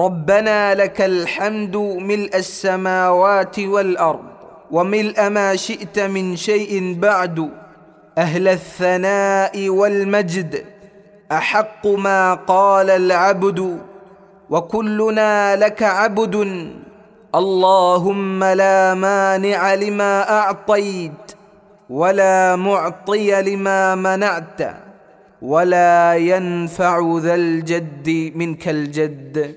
ربنا لك الحمد ملء السماوات والأرض وملء ما شئت من شيء بعد أهل الثناء والمجد أحق ما قال العبد وكلنا لك عبد اللهم لا مانع لما أعطيت ولا معطي لما منعت ولا ينفع ذا الجد منك الجد